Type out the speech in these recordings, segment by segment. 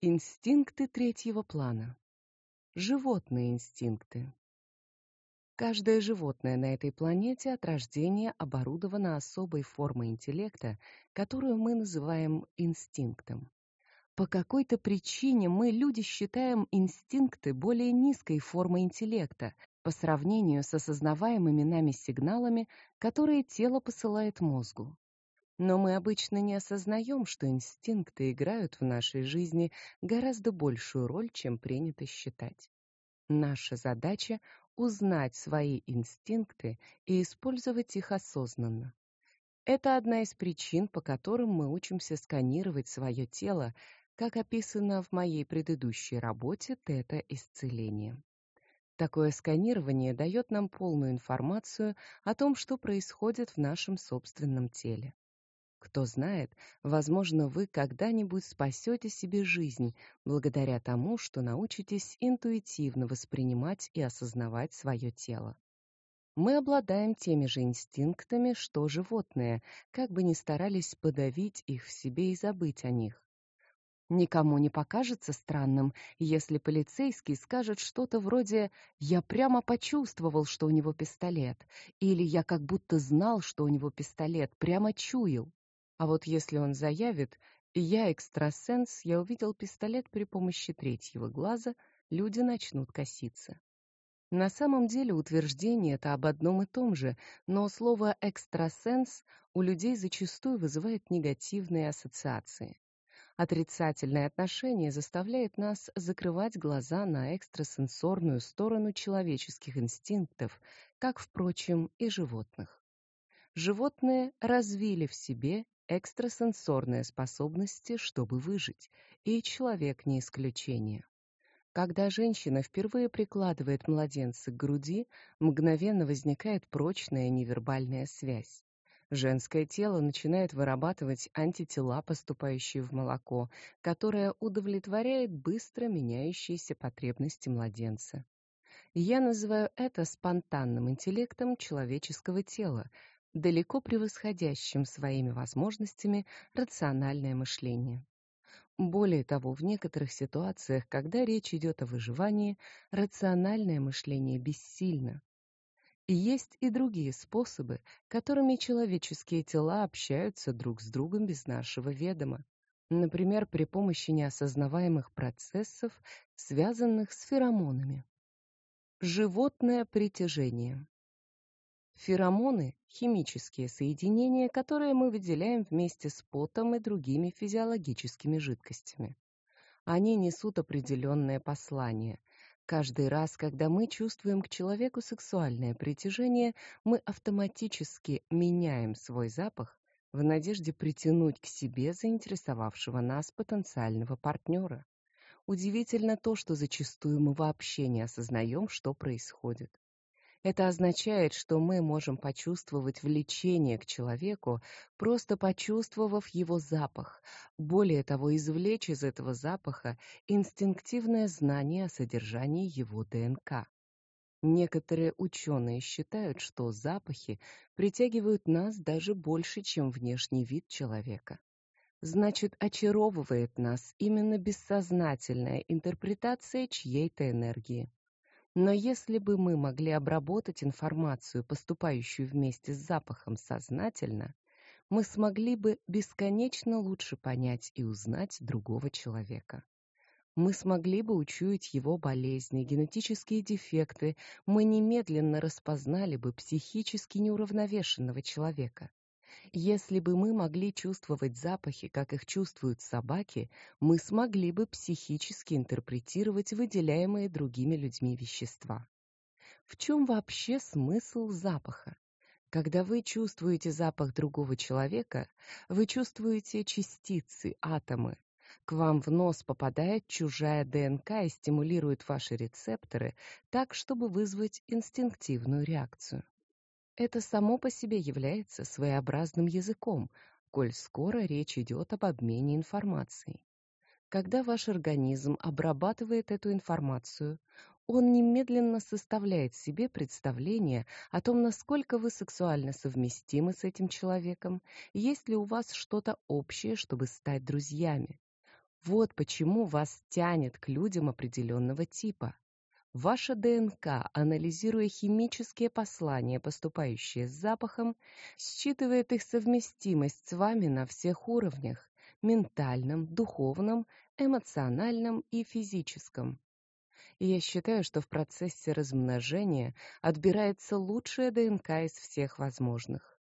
Инстинкты третьего плана. Животные инстинкты. Каждое животное на этой планете от рождения оборудовано особой формой интеллекта, которую мы называем инстинктом. По какой-то причине мы, люди, считаем инстинкты более низкой формой интеллекта по сравнению с осознаваемыми нами сигналами, которые тело посылает мозгу. Но мы обычно не осознаем, что инстинкты играют в нашей жизни гораздо большую роль, чем принято считать. Наша задача узнать свои инстинкты и использовать их осознанно. Это одна из причин, по которым мы учимся сканировать свое тело, как описано в моей предыдущей работе Тета-исцеление. Такое сканирование дает нам полную информацию о том, что происходит в нашем собственном теле. Кто знает, возможно, вы когда-нибудь спасете себе жизнь благодаря тому, что научитесь интуитивно воспринимать и осознавать свое тело. Мы обладаем теми же инстинктами, что животные, как бы ни старались подавить их в себе и забыть о них. Никому не покажется странным, если полицейский скажет что-то вроде «я прямо почувствовал, что у него пистолет» или «я как будто знал, что у него пистолет, прямо чуял». А вот если он заявит «я экстрасенс, я увидел пистолет при помощи третьего глаза», люди начнут коситься. На самом деле утверждение это об одном и том же, но слово экстрасенс у людей зачастую вызывает негативные ассоциации. Отрицательное отношение заставляет нас закрывать глаза на экстрасенсорную сторону человеческих инстинктов, как, впрочем, и животных. Животные развили в себе экстрасенсорные способности, чтобы выжить, и человек не исключение. Когда женщина впервые прикладывает младенца к груди, мгновенно возникает прочная невербальная связь. Женское тело начинает вырабатывать антитела, поступающие в молоко, которое удовлетворяет быстро меняющиеся потребности младенца. Я называю это спонтанным интеллектом человеческого тела, далеко превосходящим своими возможностями рациональное мышление. Более того, в некоторых ситуациях, когда речь идет о выживании, рациональное мышление бессильно. Есть и другие способы, которыми человеческие тела общаются друг с другом без нашего ведома. Например, при помощи неосознаваемых процессов, связанных с феромонами. Животное притяжение. Феромоны — химические соединения, которые мы выделяем вместе с потом и другими физиологическими жидкостями. Они несут определенное послание. Каждый раз, когда мы чувствуем к человеку сексуальное притяжение, мы автоматически меняем свой запах в надежде притянуть к себе заинтересовавшего нас потенциального партнера. Удивительно то, что зачастую мы вообще не осознаем, что происходит. Это означает, что мы можем почувствовать влечение к человеку, просто почувствовав его запах. Более того, извлечь из этого запаха инстинктивное знание о содержании его ДНК. Некоторые ученые считают, что запахи притягивают нас даже больше, чем внешний вид человека. Значит, очаровывает нас именно бессознательная интерпретация чьей-то энергии. Но если бы мы могли обработать информацию, поступающую вместе с запахом, сознательно, мы смогли бы бесконечно лучше понять и узнать другого человека. Мы смогли бы учуять его болезни, генетические дефекты, мы немедленно распознали бы психически неуравновешенного человека. Если бы мы могли чувствовать запахи, как их чувствуют собаки, мы смогли бы психически интерпретировать выделяемые другими людьми вещества. В чем вообще смысл запаха? Когда вы чувствуете запах другого человека, вы чувствуете частицы, атомы. К вам в нос попадает чужая ДНК и стимулирует ваши рецепторы так, чтобы вызвать инстинктивную реакцию. Это само по себе является своеобразным языком, коль скоро речь идет об обмене информацией. Когда ваш организм обрабатывает эту информацию, он немедленно составляет себе представление о том, насколько вы сексуально совместимы с этим человеком, есть ли у вас что-то общее, чтобы стать друзьями. Вот почему вас тянет к людям определенного типа. Ваша ДНК, анализируя химические послания, поступающие с запахом, считывает их совместимость с вами на всех уровнях – ментальном, духовном, эмоциональном и физическом. И я считаю, что в процессе размножения отбирается лучшая ДНК из всех возможных.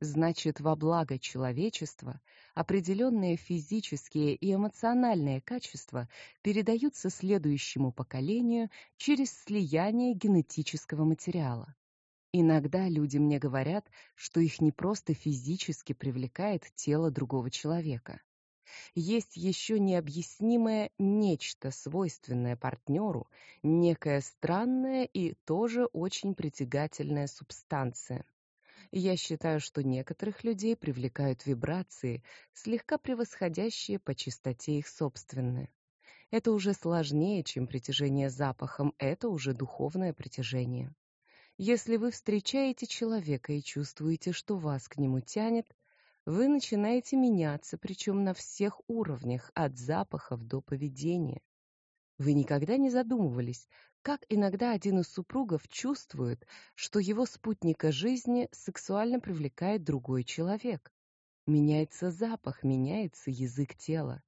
Значит, во благо человечества определенные физические и эмоциональные качества передаются следующему поколению через слияние генетического материала. Иногда люди мне говорят, что их не просто физически привлекает тело другого человека. Есть еще необъяснимое нечто, свойственное партнеру, некая странная и тоже очень притягательная субстанция. Я считаю, что некоторых людей привлекают вибрации, слегка превосходящие по чистоте их собственные. Это уже сложнее, чем притяжение запахом, это уже духовное притяжение. Если вы встречаете человека и чувствуете, что вас к нему тянет, вы начинаете меняться, причем на всех уровнях, от запахов до поведения. Вы никогда не задумывались, как иногда один из супругов чувствует, что его спутника жизни сексуально привлекает другой человек. Меняется запах, меняется язык тела.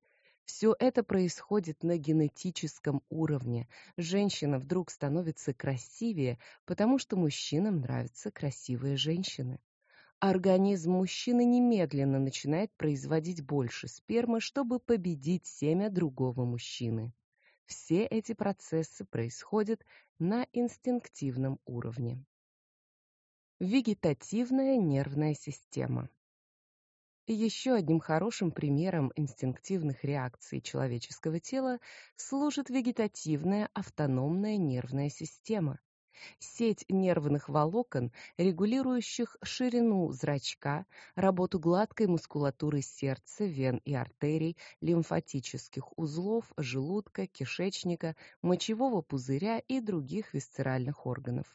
Все это происходит на генетическом уровне. Женщина вдруг становится красивее, потому что мужчинам нравятся красивые женщины. Организм мужчины немедленно начинает производить больше спермы, чтобы победить семя другого мужчины. Все эти процессы происходят на инстинктивном уровне. Вегетативная нервная система. Еще одним хорошим примером инстинктивных реакций человеческого тела служит вегетативная автономная нервная система сеть нервных волокон, регулирующих ширину зрачка, работу гладкой мускулатуры сердца, вен и артерий, лимфатических узлов, желудка, кишечника, мочевого пузыря и других висцеральных органов.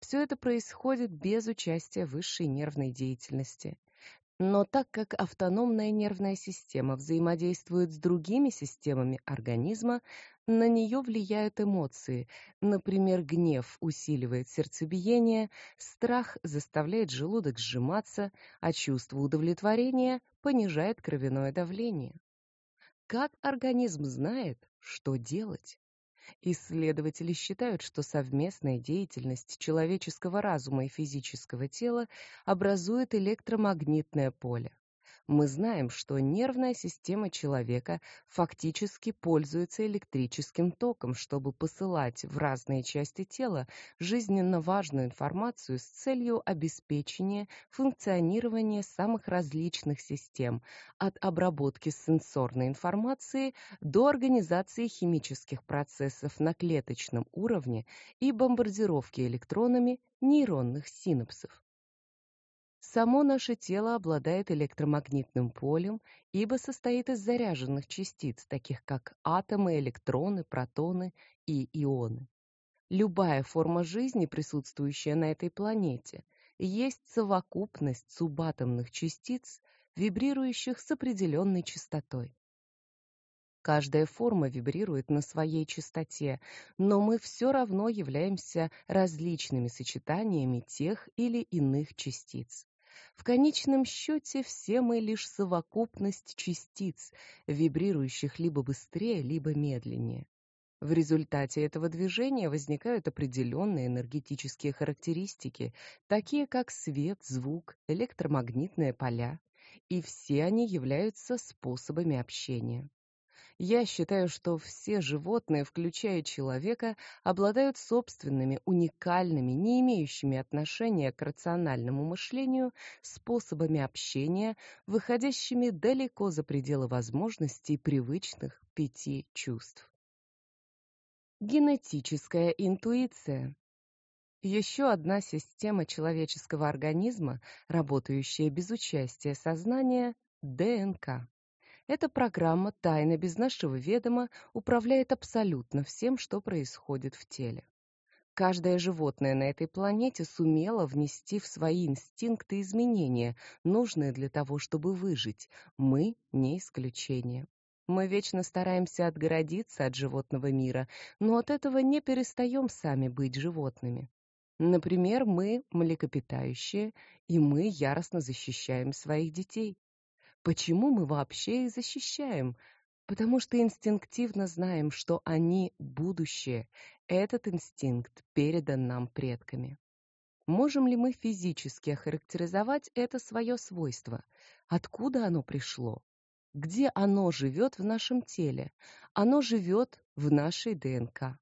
Все это происходит без участия высшей нервной деятельности. Но так как автономная нервная система взаимодействует с другими системами организма, на нее влияют эмоции. Например, гнев усиливает сердцебиение, страх заставляет желудок сжиматься, а чувство удовлетворения понижает кровяное давление. Как организм знает, что делать? Исследователи считают, что совместная деятельность человеческого разума и физического тела образует электромагнитное поле. Мы знаем, что нервная система человека фактически пользуется электрическим током, чтобы посылать в разные части тела жизненно важную информацию с целью обеспечения функционирования самых различных систем, от обработки сенсорной информации до организации химических процессов на клеточном уровне и бомбардировки электронами нейронных синапсов. Само наше тело обладает электромагнитным полем, ибо состоит из заряженных частиц, таких как атомы, электроны, протоны и ионы. Любая форма жизни, присутствующая на этой планете, есть совокупность субатомных частиц, вибрирующих с определенной частотой. Каждая форма вибрирует на своей частоте, но мы все равно являемся различными сочетаниями тех или иных частиц. В конечном счете все мы лишь совокупность частиц, вибрирующих либо быстрее, либо медленнее. В результате этого движения возникают определенные энергетические характеристики, такие как свет, звук, электромагнитные поля, и все они являются способами общения. Я считаю, что все животные, включая человека, обладают собственными, уникальными, не имеющими отношения к рациональному мышлению, способами общения, выходящими далеко за пределы возможностей привычных пяти чувств. Генетическая интуиция. Еще одна система человеческого организма, работающая без участия сознания ДНК. Эта программа тайно без нашего ведома управляет абсолютно всем, что происходит в теле. Каждое животное на этой планете сумело внести в свои инстинкты изменения, нужные для того, чтобы выжить. Мы не исключение. Мы вечно стараемся отгородиться от животного мира, но от этого не перестаем сами быть животными. Например, мы млекопитающие, и мы яростно защищаем своих детей. Почему мы вообще их защищаем? Потому что инстинктивно знаем, что они будущее. Этот инстинкт передан нам предками. Можем ли мы физически охарактеризовать это свое свойство? Откуда оно пришло? Где оно живет в нашем теле? Оно живет в нашей ДНК.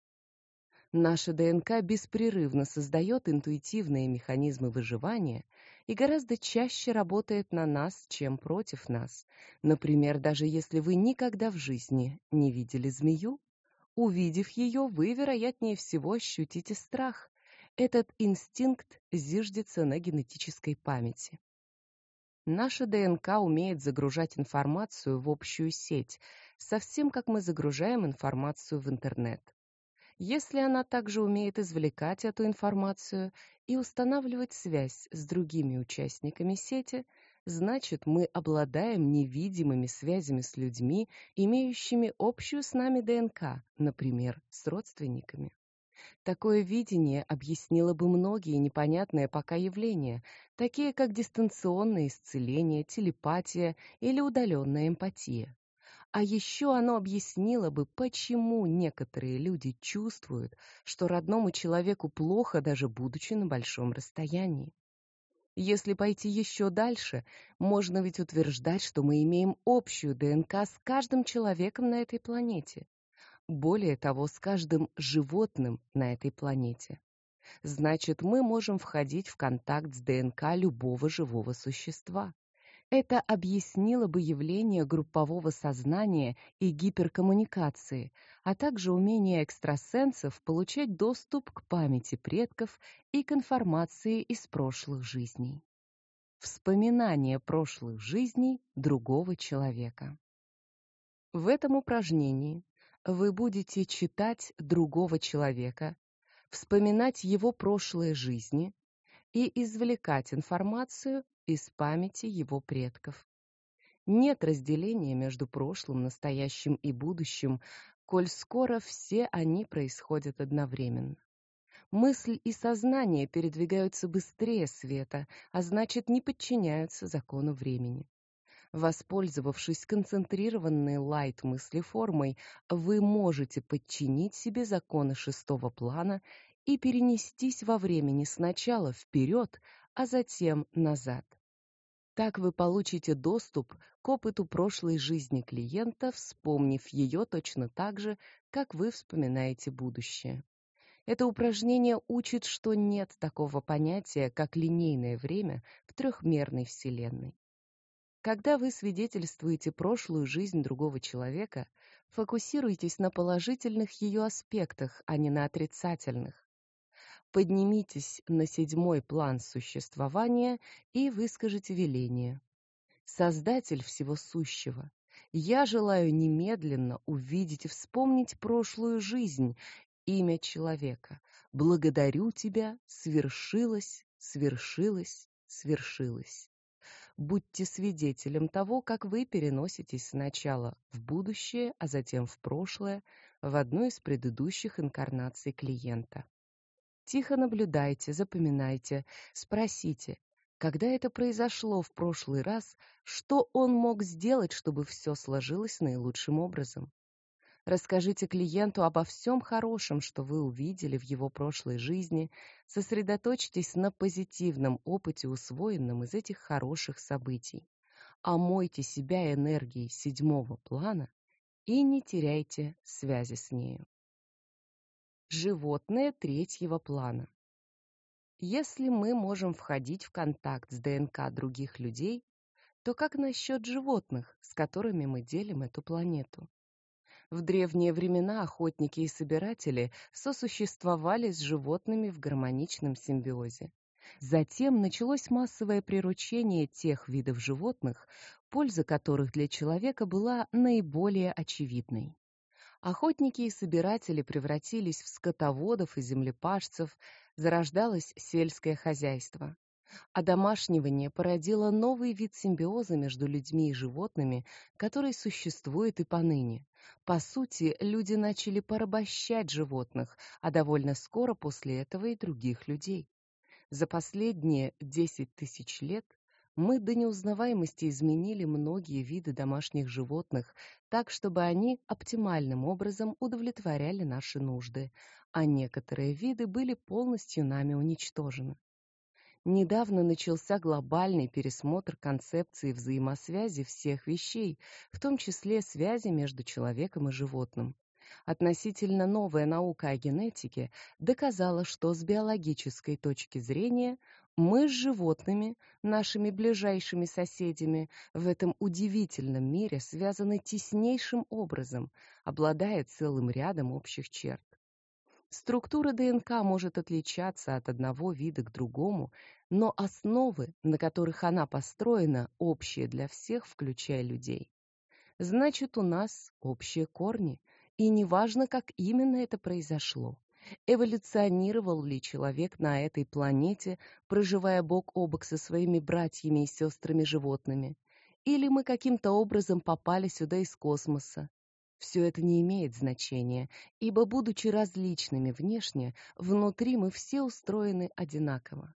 Наша ДНК беспрерывно создает интуитивные механизмы выживания и гораздо чаще работает на нас, чем против нас. Например, даже если вы никогда в жизни не видели змею, увидев ее, вы, вероятнее всего, ощутите страх. Этот инстинкт зиждется на генетической памяти. Наша ДНК умеет загружать информацию в общую сеть, совсем как мы загружаем информацию в интернет. Если она также умеет извлекать эту информацию и устанавливать связь с другими участниками сети, значит, мы обладаем невидимыми связями с людьми, имеющими общую с нами ДНК, например, с родственниками. Такое видение объяснило бы многие непонятные пока явления, такие как дистанционное исцеление, телепатия или удаленная эмпатия. А еще оно объяснило бы, почему некоторые люди чувствуют, что родному человеку плохо, даже будучи на большом расстоянии. Если пойти еще дальше, можно ведь утверждать, что мы имеем общую ДНК с каждым человеком на этой планете. Более того, с каждым животным на этой планете. Значит, мы можем входить в контакт с ДНК любого живого существа. Это объяснило бы явление группового сознания и гиперкоммуникации, а также умение экстрасенсов получать доступ к памяти предков и к информации из прошлых жизней. Вспоминание прошлых жизней другого человека. В этом упражнении вы будете читать другого человека, вспоминать его прошлые жизни и извлекать информацию из памяти его предков. Нет разделения между прошлым, настоящим и будущим, коль скоро все они происходят одновременно. Мысль и сознание передвигаются быстрее света, а значит, не подчиняются закону времени. Воспользовавшись концентрированной лайт-мыслеформой, вы можете подчинить себе законы шестого плана и перенестись во времени сначала вперед, а затем назад. Так вы получите доступ к опыту прошлой жизни клиента, вспомнив ее точно так же, как вы вспоминаете будущее. Это упражнение учит, что нет такого понятия, как линейное время в трехмерной Вселенной. Когда вы свидетельствуете прошлую жизнь другого человека, фокусируйтесь на положительных ее аспектах, а не на отрицательных. Поднимитесь на седьмой план существования и выскажите веление. Создатель всего сущего, я желаю немедленно увидеть и вспомнить прошлую жизнь, имя человека. Благодарю тебя, свершилось, свершилось, свершилось. Будьте свидетелем того, как вы переноситесь сначала в будущее, а затем в прошлое, в одну из предыдущих инкарнаций клиента. Тихо наблюдайте, запоминайте, спросите, когда это произошло в прошлый раз, что он мог сделать, чтобы все сложилось наилучшим образом. Расскажите клиенту обо всем хорошем, что вы увидели в его прошлой жизни, сосредоточьтесь на позитивном опыте, усвоенном из этих хороших событий. Омойте себя энергией седьмого плана и не теряйте связи с нею животное третьего плана. Если мы можем входить в контакт с ДНК других людей, то как насчет животных, с которыми мы делим эту планету? В древние времена охотники и собиратели сосуществовали с животными в гармоничном симбиозе. Затем началось массовое приручение тех видов животных, польза которых для человека была наиболее очевидной. Охотники и собиратели превратились в скотоводов и землепашцев, зарождалось сельское хозяйство. Одомашнивание породило новый вид симбиоза между людьми и животными, который существует и поныне. По сути, люди начали порабощать животных, а довольно скоро после этого и других людей. За последние 10 тысяч лет мы до неузнаваемости изменили многие виды домашних животных так, чтобы они оптимальным образом удовлетворяли наши нужды, а некоторые виды были полностью нами уничтожены. Недавно начался глобальный пересмотр концепции взаимосвязи всех вещей, в том числе связи между человеком и животным. Относительно новая наука о генетике доказала, что с биологической точки зрения мы с животными, нашими ближайшими соседями, в этом удивительном мире связаны теснейшим образом, обладая целым рядом общих черт. Структура ДНК может отличаться от одного вида к другому, но основы, на которых она построена, общие для всех, включая людей. Значит, у нас общие корни, и неважно, как именно это произошло. Эволюционировал ли человек на этой планете, проживая бок о бок со своими братьями и сестрами животными, или мы каким-то образом попали сюда из космоса, все это не имеет значения, ибо, будучи различными внешне, внутри мы все устроены одинаково.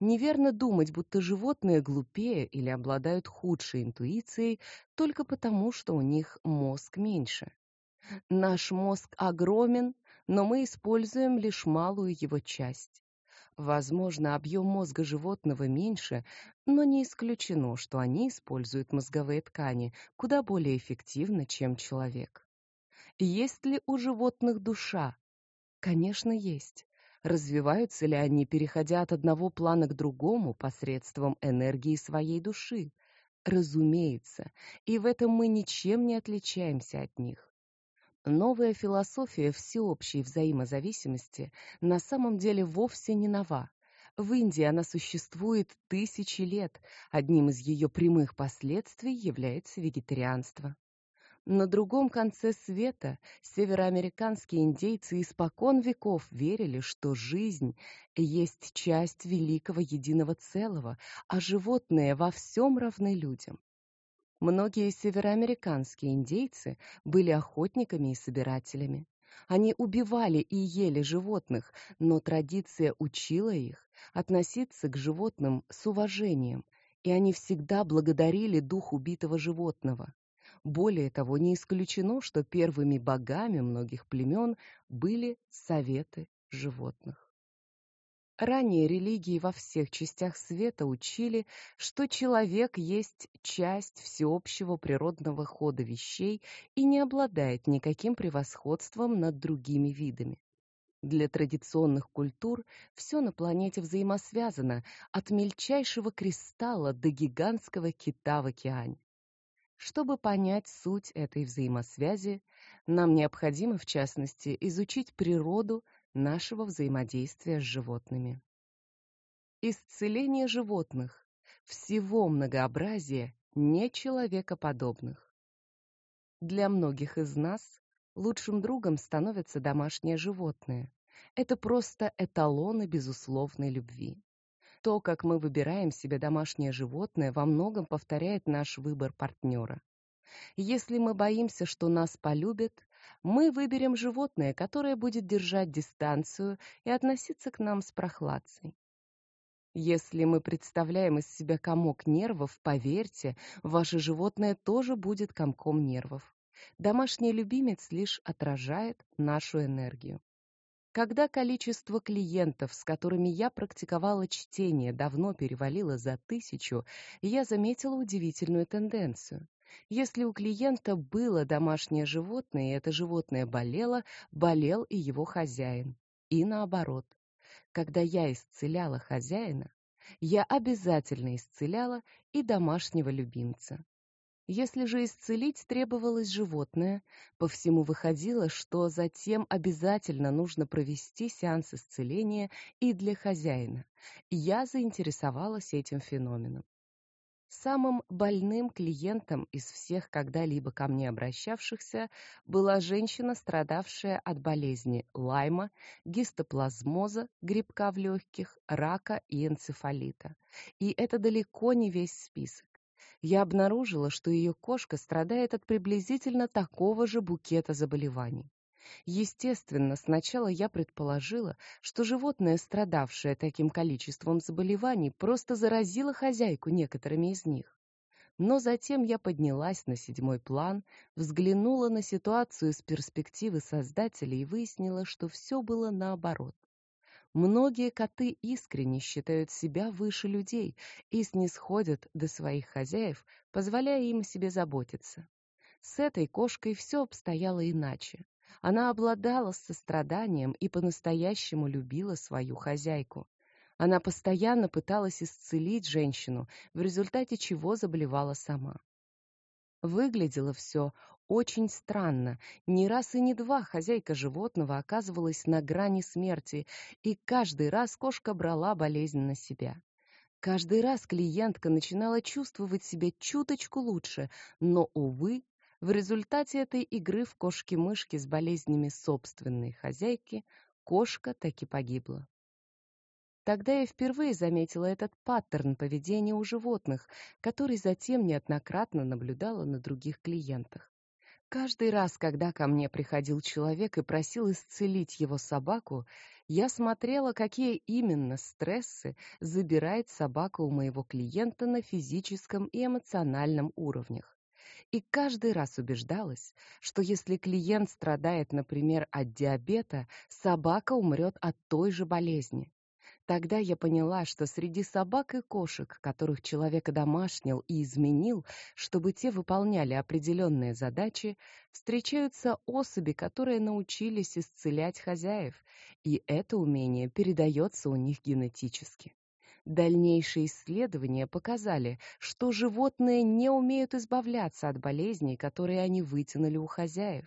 Неверно думать, будто животные глупее или обладают худшей интуицией только потому, что у них мозг меньше. Наш мозг огромен, но мы используем лишь малую его часть. Возможно, объем мозга животного меньше, но не исключено, что они используют мозговые ткани куда более эффективно, чем человек. Есть ли у животных душа? Конечно, есть. Развиваются ли они, переходя от одного плана к другому посредством энергии своей души? Разумеется, и в этом мы ничем не отличаемся от них. Новая философия всеобщей взаимозависимости на самом деле вовсе не нова. В Индии она существует тысячи лет. Одним из ее прямых последствий является вегетарианство. На другом конце света североамериканские индейцы испокон веков верили, что жизнь есть часть великого единого целого, а животные во всем равны людям. Многие североамериканские индейцы были охотниками и собирателями. Они убивали и ели животных, но традиция учила их относиться к животным с уважением, и они всегда благодарили дух убитого животного. Более того, не исключено, что первыми богами многих племен были советы животных. Ранее религии во всех частях света учили, что человек есть часть всеобщего природного хода вещей и не обладает никаким превосходством над другими видами. Для традиционных культур все на планете взаимосвязано, от мельчайшего кристалла до гигантского кита в океане. Чтобы понять суть этой взаимосвязи, нам необходимо, в частности, изучить природу нашего взаимодействия с животными. Исцеление животных, всего многообразия нечеловекоподобных. Для многих из нас лучшим другом становятся домашние животные. Это просто эталоны безусловной любви. То, как мы выбираем себе домашнее животное, во многом повторяет наш выбор партнера. Если мы боимся, что нас полюбят, мы выберем животное, которое будет держать дистанцию и относиться к нам с прохладцей. Если мы представляем из себя комок нервов, поверьте, ваше животное тоже будет комком нервов. Домашний любимец лишь отражает нашу энергию. Когда количество клиентов, с которыми я практиковала чтение, давно перевалило за тысячу, я заметила удивительную тенденцию. Если у клиента было домашнее животное, и это животное болело, болел и его хозяин. И наоборот. Когда я исцеляла хозяина, я обязательно исцеляла и домашнего любимца. Если же исцелить требовалось животное, по всему выходило, что затем обязательно нужно провести сеанс исцеления и для хозяина. Я заинтересовалась этим феноменом. Самым больным клиентом из всех когда-либо ко мне обращавшихся была женщина, страдавшая от болезни Лайма, гистоплазмоза, грибка в легких, рака и энцефалита. И это далеко не весь список. Я обнаружила, что ее кошка страдает от приблизительно такого же букета заболеваний. Естественно, сначала я предположила, что животное, страдавшее таким количеством заболеваний, просто заразило хозяйку некоторыми из них. Но затем я поднялась на седьмой план, взглянула на ситуацию с перспективы создателя и выяснила, что все было наоборот. Многие коты искренне считают себя выше людей и снисходят до своих хозяев, позволяя им о себе заботиться. С этой кошкой все обстояло иначе. Она обладала состраданием и по-настоящему любила свою хозяйку. Она постоянно пыталась исцелить женщину, в результате чего заболевала сама. Выглядело все очень странно. Ни раз и не два хозяйка животного оказывалась на грани смерти, и каждый раз кошка брала болезнь на себя. Каждый раз клиентка начинала чувствовать себя чуточку лучше, но, увы, в результате этой игры в кошки-мышки с болезнями собственной хозяйки кошка таки погибла. Тогда я впервые заметила этот паттерн поведения у животных, который затем неоднократно наблюдала на других клиентах. Каждый раз, когда ко мне приходил человек и просил исцелить его собаку, я смотрела, какие именно стрессы забирает собака у моего клиента на физическом и эмоциональном уровнях и каждый раз убеждалась, что если клиент страдает, например, от диабета, собака умрет от той же болезни. Тогда я поняла, что среди собак и кошек, которых человек домашнил и изменил, чтобы те выполняли определенные задачи, встречаются особи, которые научились исцелять хозяев, и это умение передается у них генетически. Дальнейшие исследования показали, что животные не умеют избавляться от болезней, которые они вытянули у хозяев.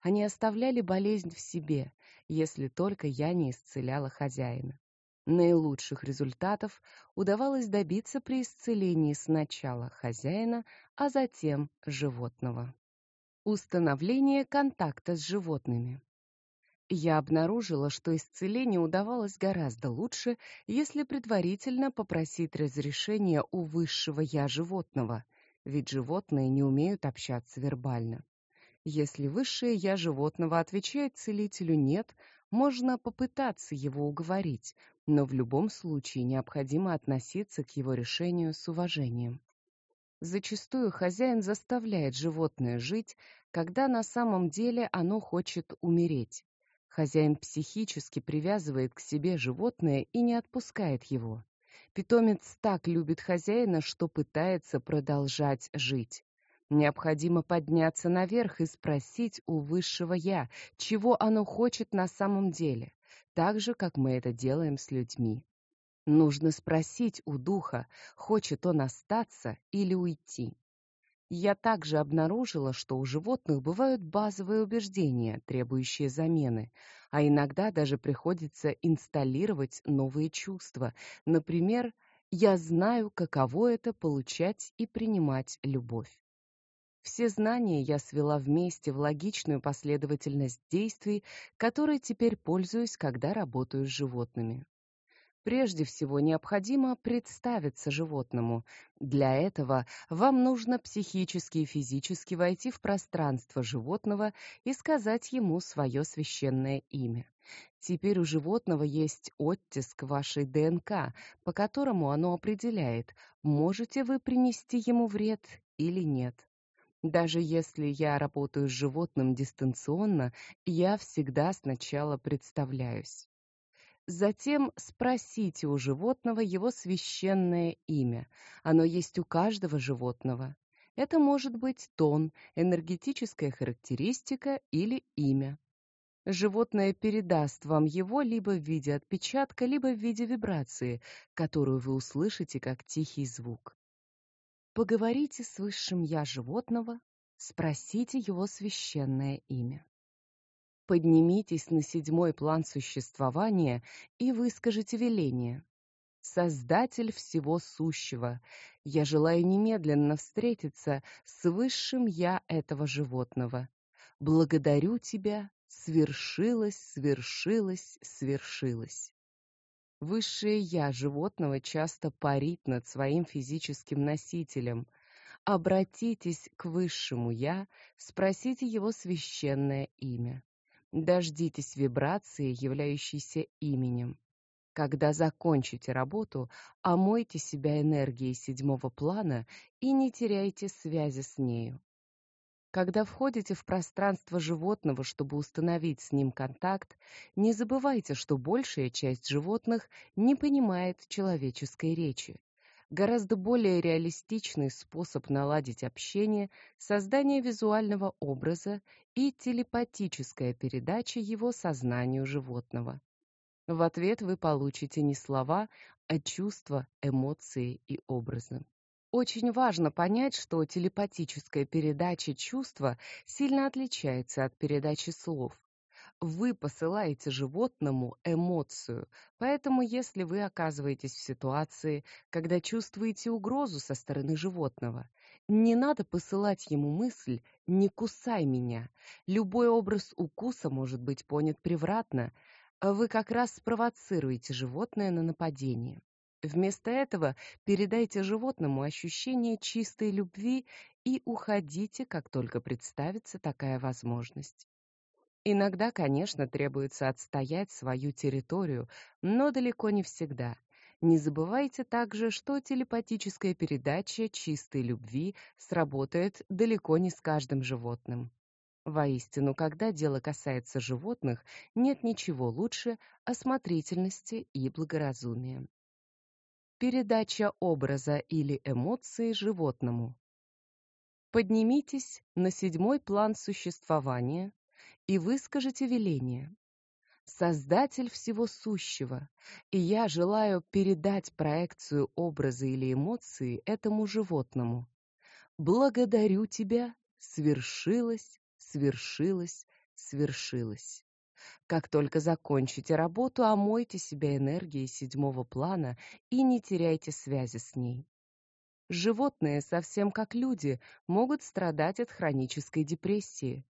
Они оставляли болезнь в себе, если только я не исцеляла хозяина. Наилучших результатов удавалось добиться при исцелении сначала хозяина, а затем животного. Установление контакта с животными. Я обнаружила, что исцеление удавалось гораздо лучше, если предварительно попросить разрешения у высшего я животного, ведь животные не умеют общаться вербально. Если высшее я животного отвечает целителю нет, можно попытаться его уговорить, но в любом случае необходимо относиться к его решению с уважением. Зачастую хозяин заставляет животное жить, когда на самом деле оно хочет умереть. Хозяин психически привязывает к себе животное и не отпускает его. Питомец так любит хозяина, что пытается продолжать жить. Необходимо подняться наверх и спросить у высшего я, чего оно хочет на самом деле, так же, как мы это делаем с людьми. Нужно спросить у духа, хочет он остаться или уйти. Я также обнаружила, что у животных бывают базовые убеждения, требующие замены, а иногда даже приходится инсталлировать новые чувства. Например, я знаю, каково это получать и принимать любовь. Все знания я свела вместе в логичную последовательность действий, которой теперь пользуюсь, когда работаю с животными. Прежде всего необходимо представиться животному. Для этого вам нужно психически и физически войти в пространство животного и сказать ему свое священное имя. Теперь у животного есть оттиск вашей ДНК, по которому оно определяет, можете вы принести ему вред или нет. Даже если я работаю с животным дистанционно, я всегда сначала представляюсь. Затем спросите у животного его священное имя. Оно есть у каждого животного. Это может быть тон, энергетическая характеристика или имя. Животное передаст вам его либо в виде отпечатка, либо в виде вибрации, которую вы услышите как тихий звук. Поговорите с высшим я животного, спросите его священное имя. Поднимитесь на седьмой план существования и выскажите веление. Создатель всего сущего, я желаю немедленно встретиться с высшим я этого животного. Благодарю тебя, свершилось, свершилось, свершилось. Высшее я животного часто парит над своим физическим носителем. Обратитесь к высшему я, спросите его священное имя. Дождитесь вибрации, являющейся именем. Когда закончите работу, омойте себя энергией седьмого плана и не теряйте связи с нею. Когда входите в пространство животного, чтобы установить с ним контакт, не забывайте, что большая часть животных не понимает человеческой речи. Гораздо более реалистичный способ наладить общение создание визуального образа и телепатическая передача его сознанию животного. В ответ вы получите не слова, а чувства, эмоции и образы. Очень важно понять, что телепатическая передача чувства сильно отличается от передачи слов. Вы посылаете животному эмоцию, поэтому если вы оказываетесь в ситуации, когда чувствуете угрозу со стороны животного, не надо посылать ему мысль «не кусай меня». Любой образ укуса может быть понят превратно, вы как раз спровоцируете животное на нападение. Вместо этого передайте животному ощущение чистой любви и уходите, как только представится такая возможность. Иногда, конечно, требуется отстоять свою территорию, но далеко не всегда. Не забывайте также, что телепатическая передача чистой любви сработает далеко не с каждым животным. Воистину, когда дело касается животных, нет ничего лучше осмотрительности и благоразумия. Передача образа или эмоции животному. Поднимитесь на седьмой план существования и выскажите веление. Создатель всего сущего, и я желаю передать проекцию образа или эмоции этому животному. Благодарю тебя, свершилось свершилось, свершилось. Как только закончите работу, омойте себя энергией седьмого плана и не теряйте связи с ней. Животные, совсем как люди, могут страдать от хронической депрессии.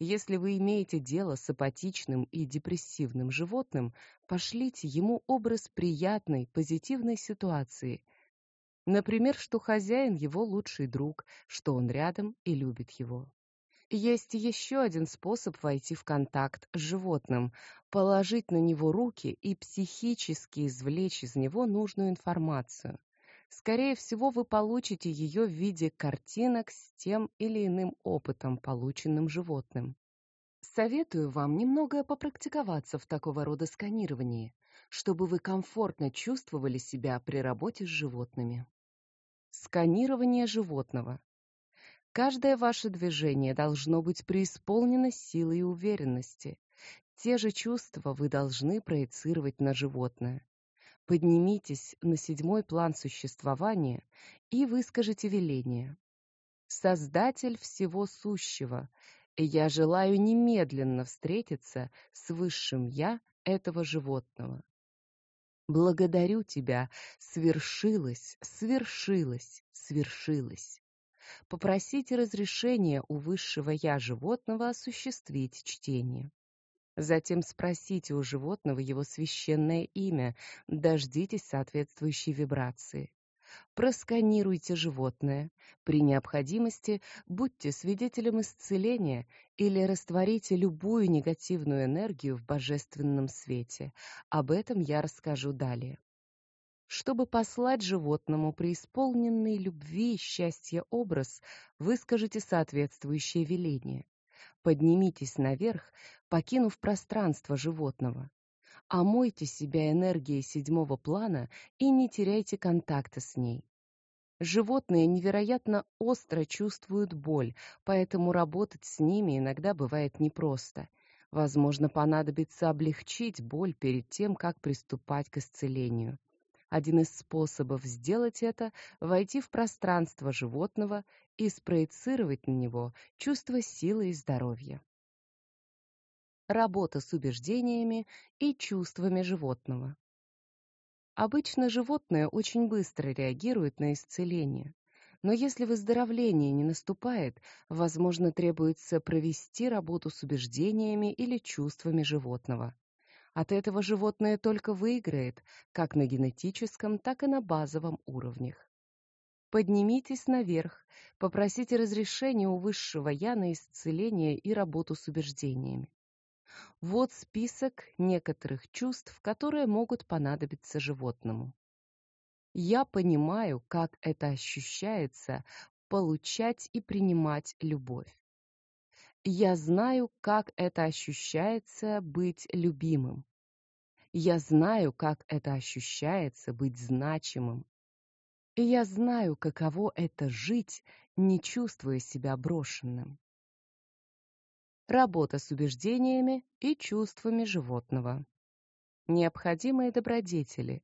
Если вы имеете дело с апатичным и депрессивным животным, пошлите ему образ приятной, позитивной ситуации. Например, что хозяин его лучший друг, что он рядом и любит его. Есть еще один способ войти в контакт с животным положить на него руки и психически извлечь из него нужную информацию. Скорее всего, вы получите ее в виде картинок с тем или иным опытом, полученным животным. Советую вам немного попрактиковаться в такого рода сканировании, чтобы вы комфортно чувствовали себя при работе с животными. Сканирование животного. Каждое ваше движение должно быть преисполнено силой и уверенности. Те же чувства вы должны проецировать на животное. Поднимитесь на седьмой план существования и выскажите веление. Создатель всего сущего, я желаю немедленно встретиться с высшим я этого животного. Благодарю тебя, свершилось, свершилось, свершилось. Попросите разрешения у высшего я животного осуществить чтение. Затем спросите у животного его священное имя, дождитесь соответствующей вибрации. Просканируйте животное. При необходимости будьте свидетелем исцеления или растворите любую негативную энергию в божественном свете. Об этом я расскажу далее чтобы послать животному преисполненный любви и счастья образ, выскажите соответствующее веление. Поднимитесь наверх, покинув пространство животного. Омойте себя энергией седьмого плана и не теряйте контакта с ней. Животные невероятно остро чувствуют боль, поэтому работать с ними иногда бывает непросто. Возможно, понадобится облегчить боль перед тем, как приступать к исцелению. Один из способов сделать это — войти в пространство животного и спроецировать на него чувство силы и здоровья. Работа с убеждениями и чувствами животного. Обычно животное очень быстро реагирует на исцеление. Но если выздоровление не наступает, возможно, требуется провести работу с убеждениями или чувствами животного. От этого животное только выиграет, как на генетическом, так и на базовом уровнях. Поднимитесь наверх, попросите разрешения у высшего я на исцеление и работу с убеждениями. Вот список некоторых чувств, которые могут понадобиться животному. Я понимаю, как это ощущается получать и принимать любовь. Я знаю, как это ощущается быть любимым. Я знаю, как это ощущается быть значимым. И я знаю, каково это жить, не чувствуя себя брошенным. Работа с убеждениями и чувствами животного. Необходимые добродетели: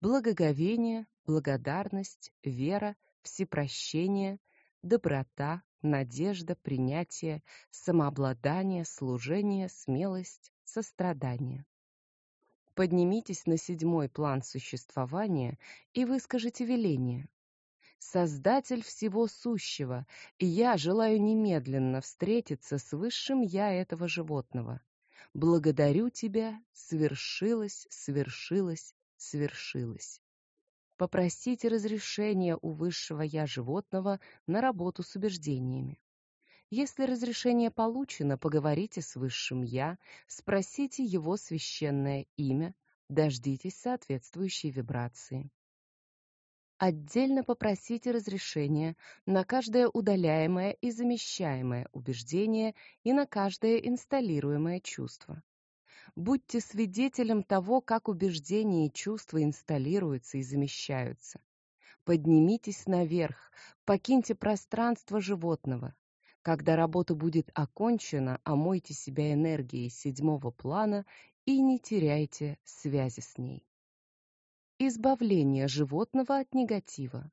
благоговение, благодарность, вера, всепрощение, доброта, надежда, принятие, самообладание, служение, смелость, сострадание. Поднимитесь на седьмой план существования и выскажите веление. Создатель всего сущего, и я желаю немедленно встретиться с высшим я этого животного. Благодарю тебя, свершилось, свершилось, свершилось. Попросите разрешения у высшего я животного на работу с убеждениями. Если разрешение получено, поговорите с высшим я, спросите его священное имя, дождитесь соответствующей вибрации. Отдельно попросите разрешения на каждое удаляемое и замещаемое убеждение и на каждое инсталируемое чувство. Будьте свидетелем того, как убеждения и чувства инсталируются и замещаются. Поднимитесь наверх, покиньте пространство животного. Когда работа будет окончена, омойте себя энергией седьмого плана и не теряйте связи с ней. Избавление животного от негатива.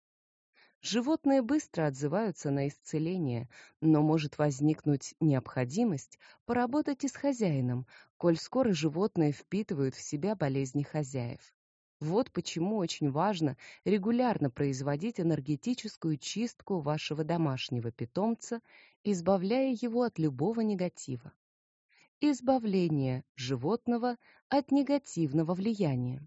Животные быстро отзываются на исцеление, но может возникнуть необходимость поработать и с хозяином, коль скоро животные впитывают в себя болезни хозяев. Вот почему очень важно регулярно производить энергетическую чистку вашего домашнего питомца, избавляя его от любого негатива. Избавление животного от негативного влияния.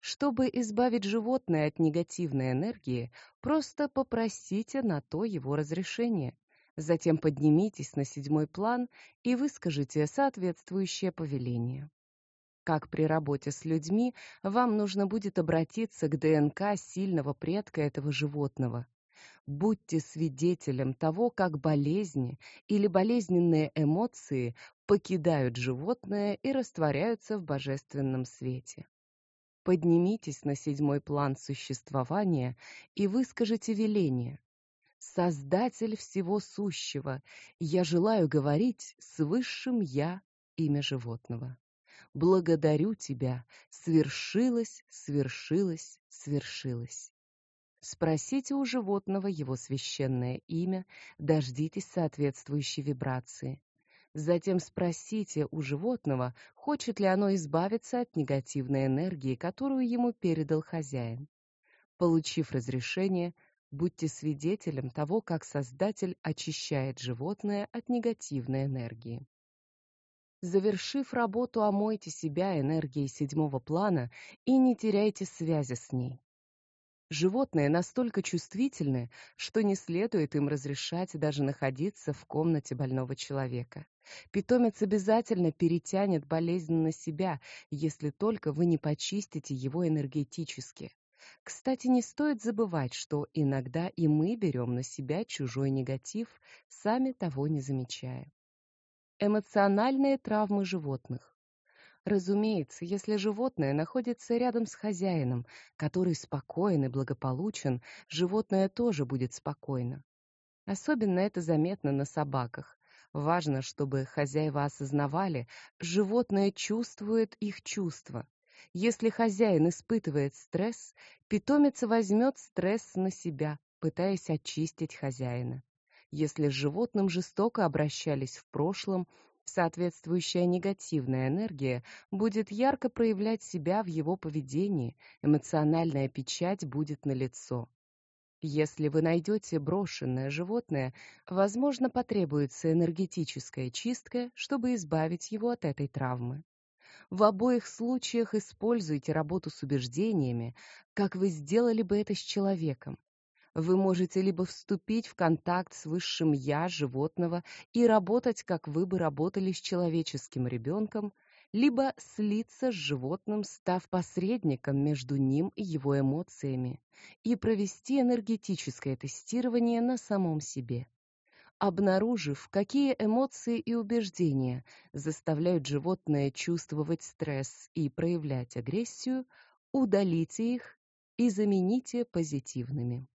Чтобы избавить животное от негативной энергии, просто попросите на то его разрешение. Затем поднимитесь на седьмой план и выскажите соответствующее повеление. Как при работе с людьми, вам нужно будет обратиться к ДНК сильного предка этого животного. Будьте свидетелем того, как болезни или болезненные эмоции покидают животное и растворяются в божественном свете. Поднимитесь на седьмой план существования и выскажите веление. Создатель всего сущего, я желаю говорить с высшим я имя животного. Благодарю тебя, свершилось, свершилось, свершилось. Спросите у животного его священное имя, дождитесь соответствующей вибрации. Затем спросите у животного, хочет ли оно избавиться от негативной энергии, которую ему передал хозяин. Получив разрешение, будьте свидетелем того, как Создатель очищает животное от негативной энергии. Завершив работу, омойте себя энергией седьмого плана и не теряйте связи с ней. Животные настолько чувствительны, что не следует им разрешать даже находиться в комнате больного человека. Питомец обязательно перетянет болезнь на себя, если только вы не почистите его энергетически. Кстати, не стоит забывать, что иногда и мы берем на себя чужой негатив, сами того не замечая. Эмоциональные травмы животных. Разумеется, если животное находится рядом с хозяином, который спокоен и благополучен, животное тоже будет спокойно. Особенно это заметно на собаках. Важно, чтобы хозяева осознавали, животное чувствует их чувства. Если хозяин испытывает стресс, питомец возьмет стресс на себя, пытаясь очистить хозяина. Если с животным жестоко обращались в прошлом, Соответствующая негативная энергия будет ярко проявлять себя в его поведении, эмоциональная печать будет налицо. Если вы найдете брошенное животное, возможно, потребуется энергетическая чистка, чтобы избавить его от этой травмы. В обоих случаях используйте работу с убеждениями, как вы сделали бы это с человеком. Вы можете либо вступить в контакт с высшим я животного и работать, как вы бы работали с человеческим ребенком, либо слиться с животным, став посредником между ним и его эмоциями, и провести энергетическое тестирование на самом себе. Обнаружив, какие эмоции и убеждения заставляют животное чувствовать стресс и проявлять агрессию, удалите их и замените позитивными.